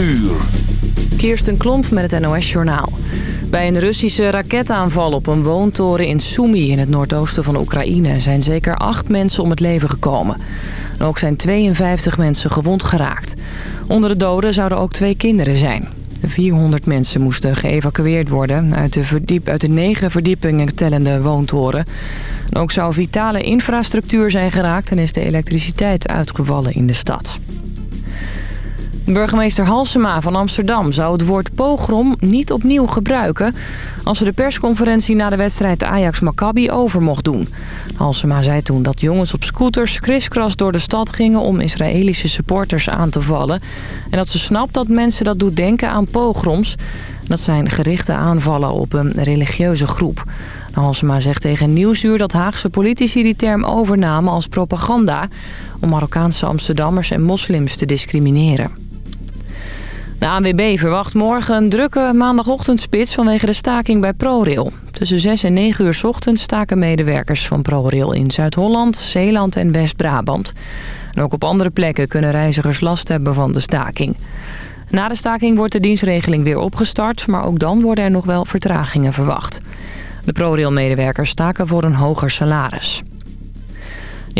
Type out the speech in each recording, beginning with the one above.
uur. Kirsten Klomp met het NOS-journaal. Bij een Russische raketaanval op een woontoren in Sumy in het noordoosten van Oekraïne... zijn zeker acht mensen om het leven gekomen. En ook zijn 52 mensen gewond geraakt. Onder de doden zouden ook twee kinderen zijn. 400 mensen moesten geëvacueerd worden uit de, verdiep, uit de negen verdiepingen tellende woontoren. En ook zou vitale infrastructuur zijn geraakt en is de elektriciteit uitgevallen in de stad. Burgemeester Halsema van Amsterdam zou het woord pogrom niet opnieuw gebruiken... als ze de persconferentie na de wedstrijd Ajax-Maccabi over mocht doen. Halsema zei toen dat jongens op scooters kriskras door de stad gingen... om Israëlische supporters aan te vallen. En dat ze snapt dat mensen dat doet denken aan pogroms. Dat zijn gerichte aanvallen op een religieuze groep. Halsema zegt tegen Nieuwsuur dat Haagse politici die term overnamen als propaganda... om Marokkaanse Amsterdammers en moslims te discrimineren. De ANWB verwacht morgen een drukke maandagochtendspits vanwege de staking bij ProRail. Tussen 6 en 9 uur ochtends staken medewerkers van ProRail in Zuid-Holland, Zeeland en West-Brabant. En ook op andere plekken kunnen reizigers last hebben van de staking. Na de staking wordt de dienstregeling weer opgestart, maar ook dan worden er nog wel vertragingen verwacht. De ProRail-medewerkers staken voor een hoger salaris.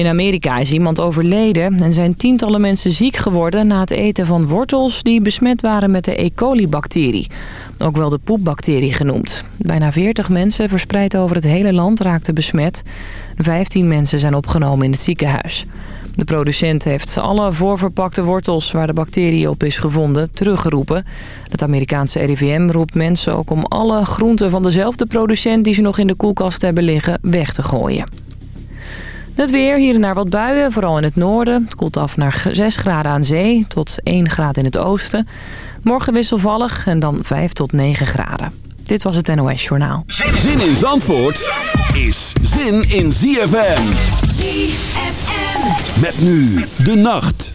In Amerika is iemand overleden en zijn tientallen mensen ziek geworden... na het eten van wortels die besmet waren met de E. coli-bacterie. Ook wel de poepbacterie genoemd. Bijna 40 mensen verspreid over het hele land raakten besmet. 15 mensen zijn opgenomen in het ziekenhuis. De producent heeft alle voorverpakte wortels waar de bacterie op is gevonden teruggeroepen. Het Amerikaanse RIVM roept mensen ook om alle groenten van dezelfde producent... die ze nog in de koelkast hebben liggen, weg te gooien. Het weer, hier en daar wat buien, vooral in het noorden. Het koelt af naar 6 graden aan zee tot 1 graad in het oosten. Morgen wisselvallig en dan 5 tot 9 graden. Dit was het NOS Journaal. Zin in Zandvoort is zin in ZFM. ZFM. Met nu de nacht.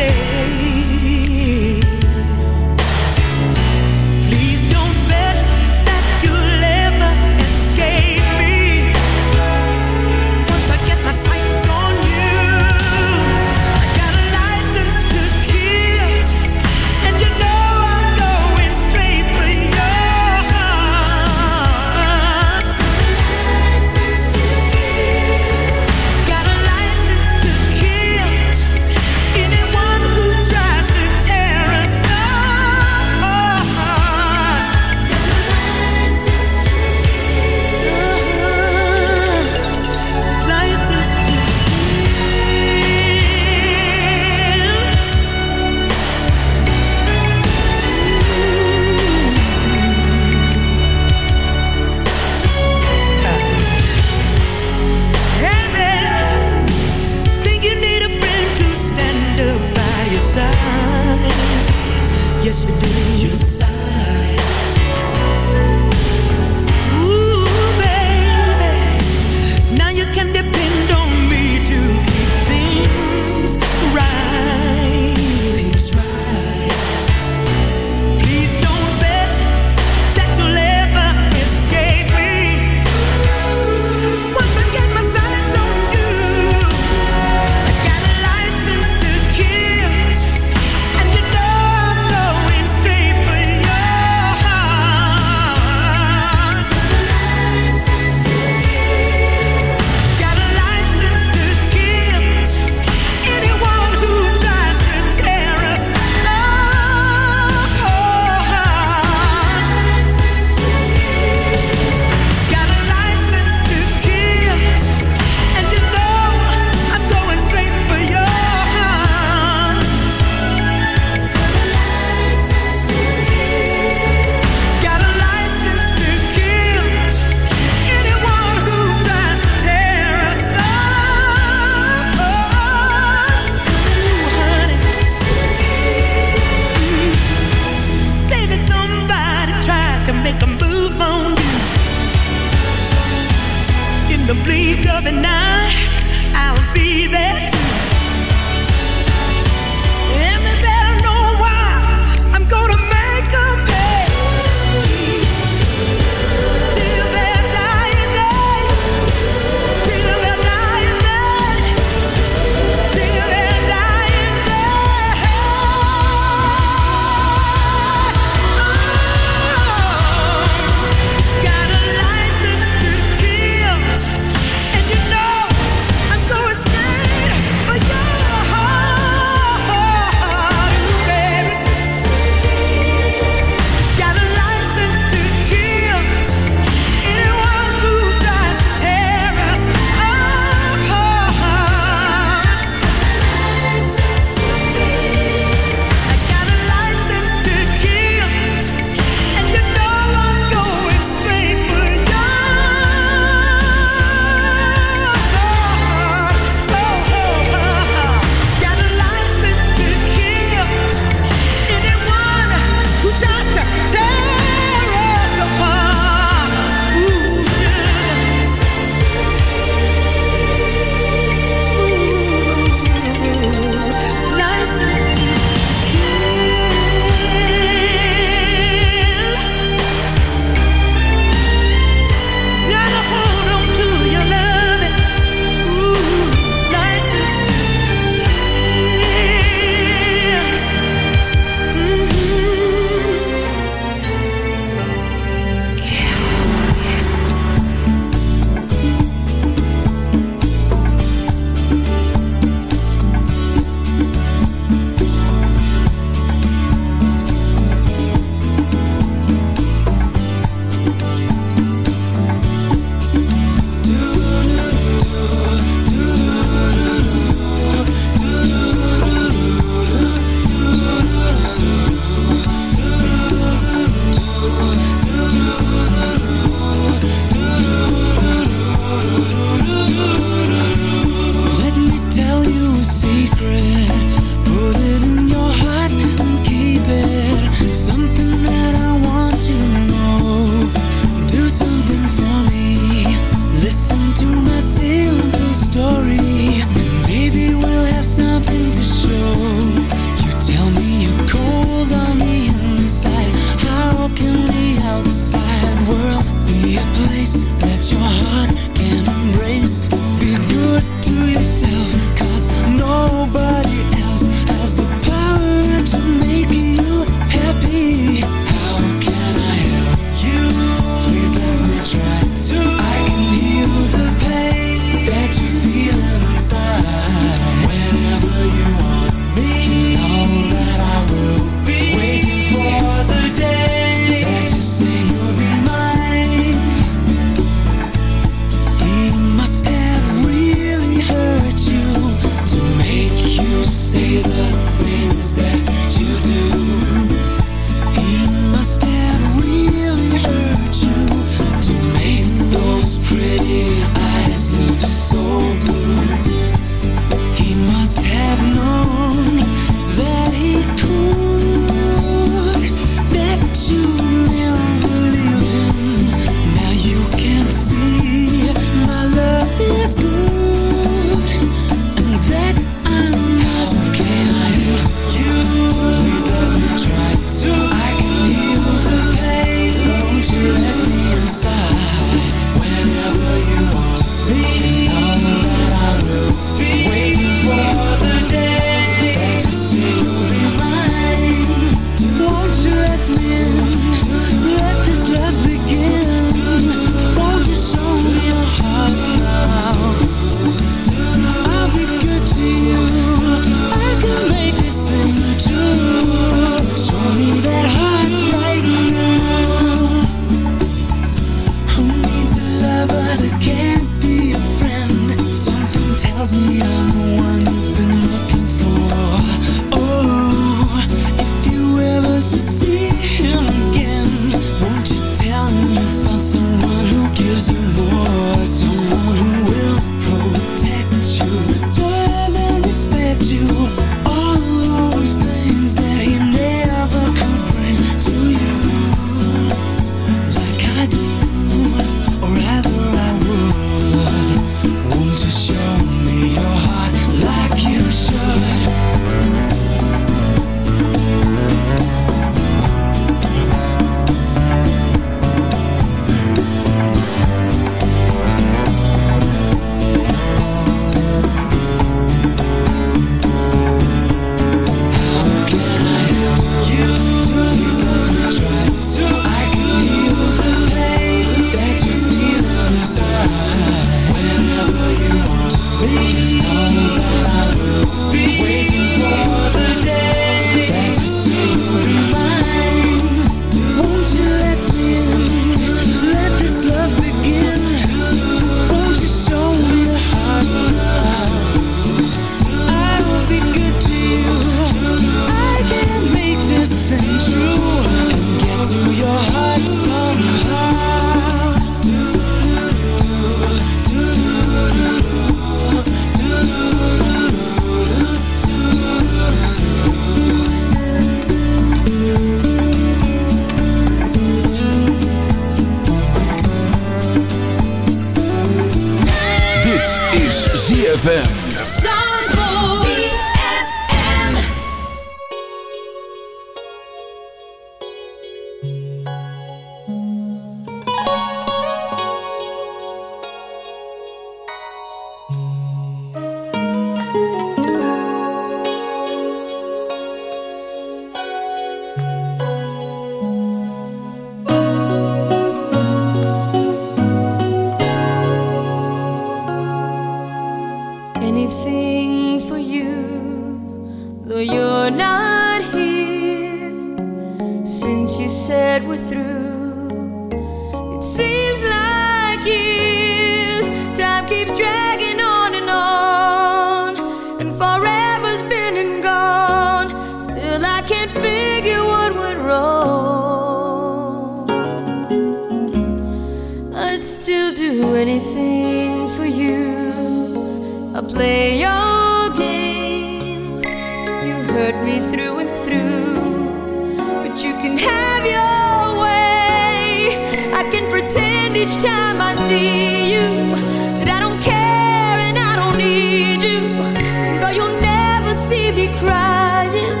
see me crying.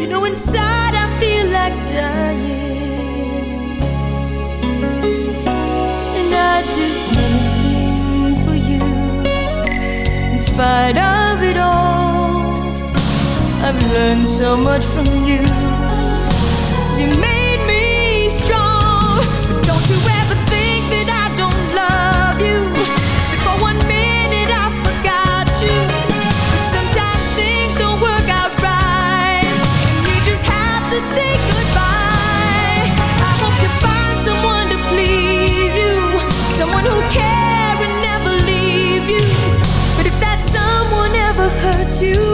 You know, inside I feel like dying. And I'd do anything for you, in spite of it all. I've learned so much from you. you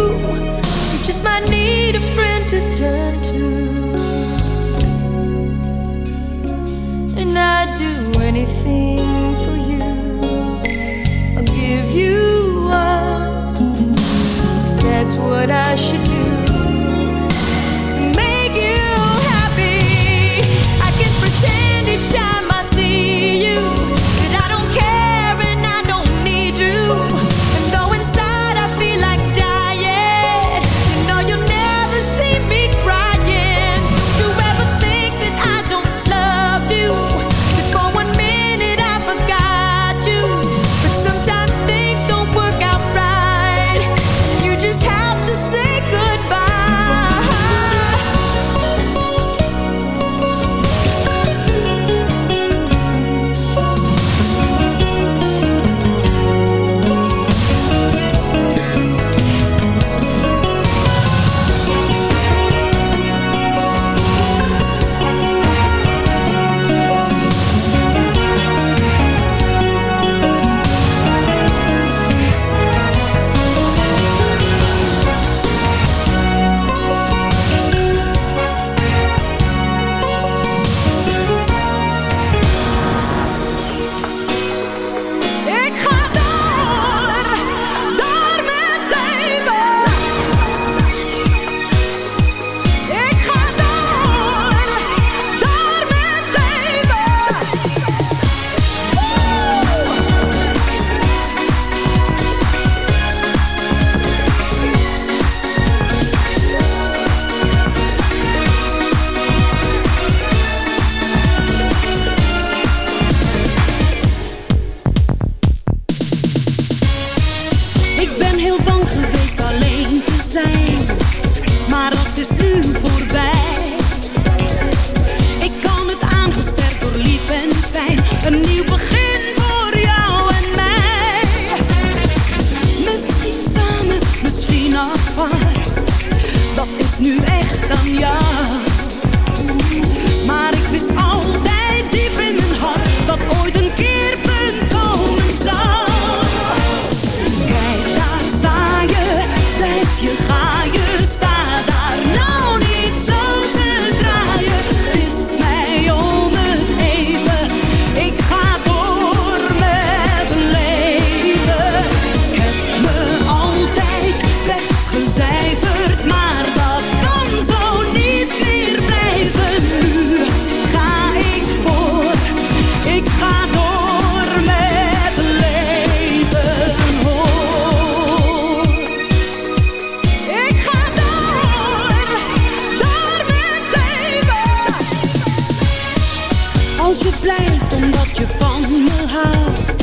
je van me houdt,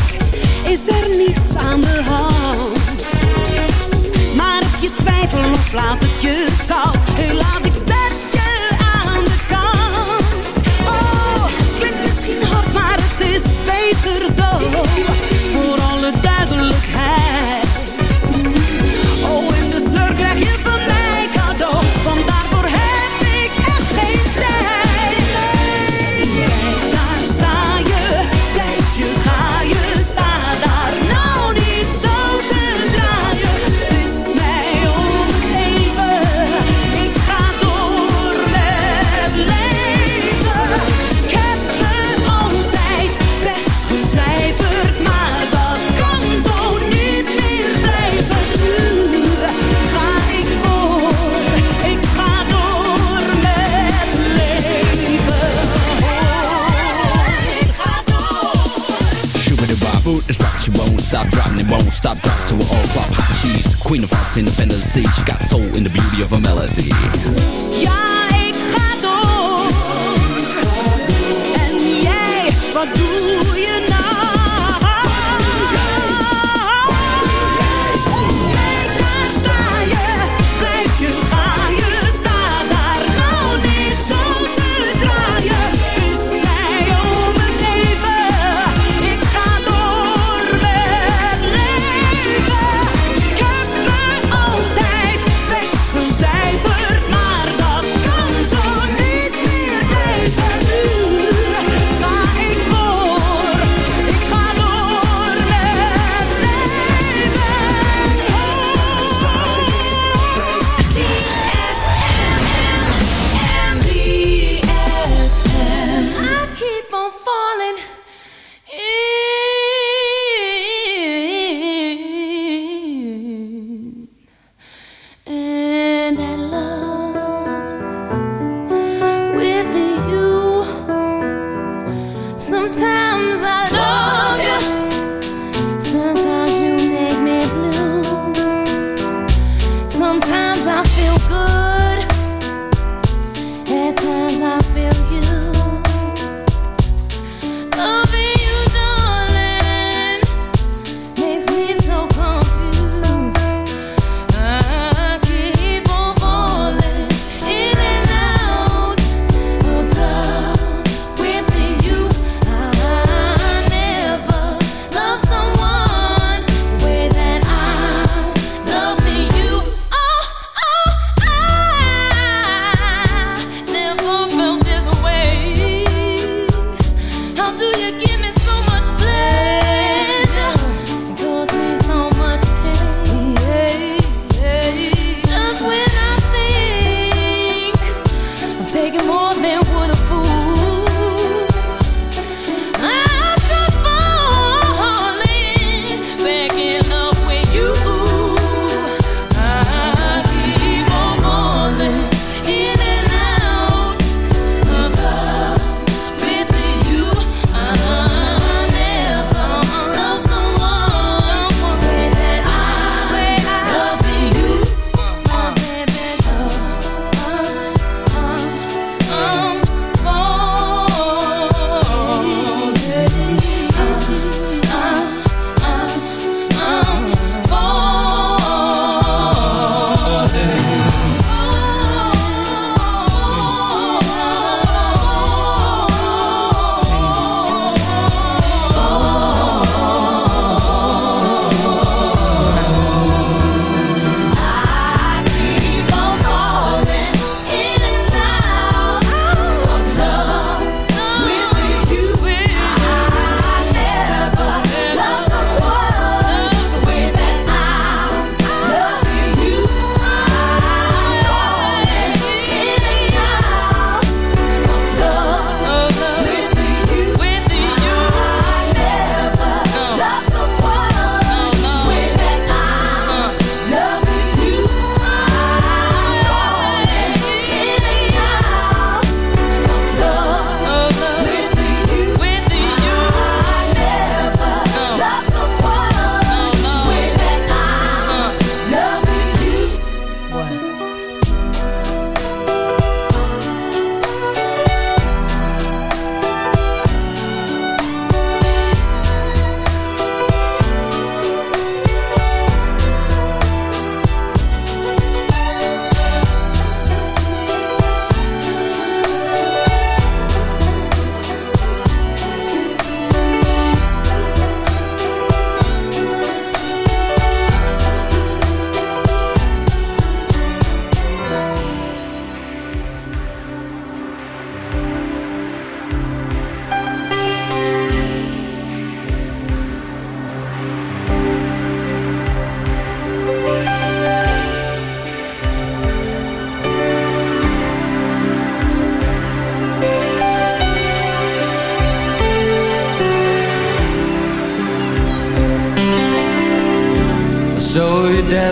is er niets aan de hand. Maar heb je twijfel of laat het je koud. stop, dropping and it won't stop, drop to an all pop hot cheese. Queen of hearts, independence. she got soul in the beauty of a melody. Ja, ik ga door. En jij, wat doe je nou?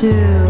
do.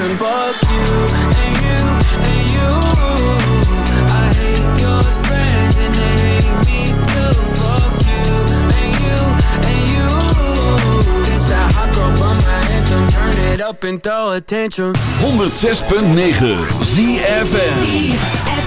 attention. Fuck you and you and you. I hate your friends and they hate me too. Fuck you and you and you. This that hot girl bummer anthem. Turn it up and throw attention. 106.9 ZFN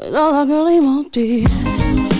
Cause all I really